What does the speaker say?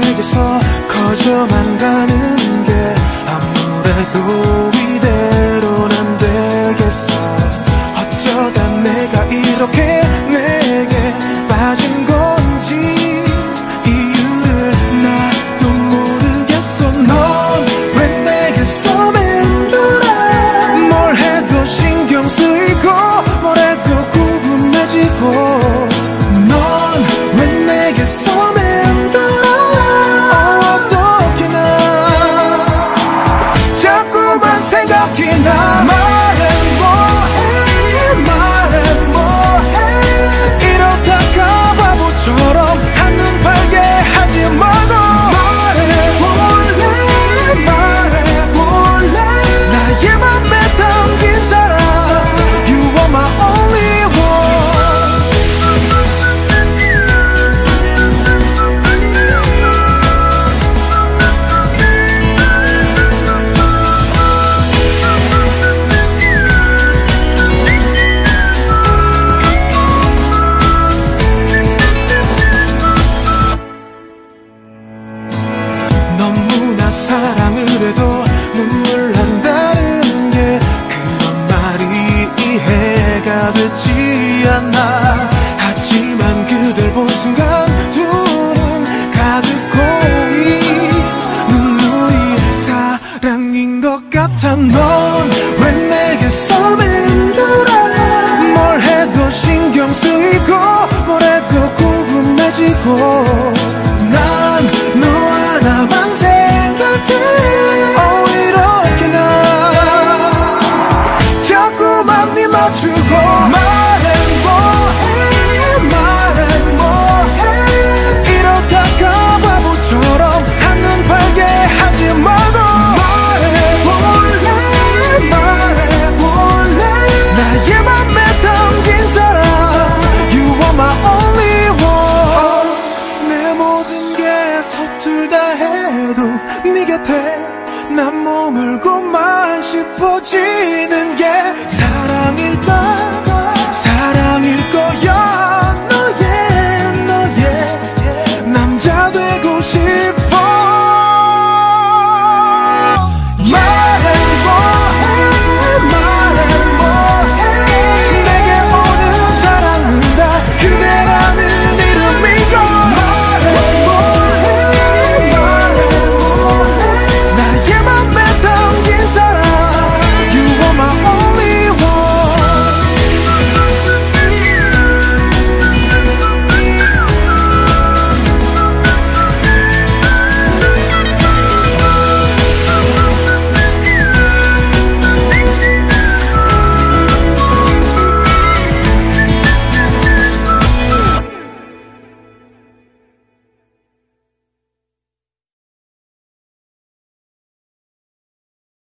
속에서 커져만 가는 게 아무래도 이대로는 walking up. 가 되지 않아. 하지만 그댈 본 순간 두 눈 가득 고이 눈물이 사랑인 것 같아. 넌 왜 내게서 맴돌아 뭘 해도 신경 쓰이고 뭘 해도 궁금해지고. 난 너 하나만 생각해 난 머물고만 싶어지는 게 사랑일까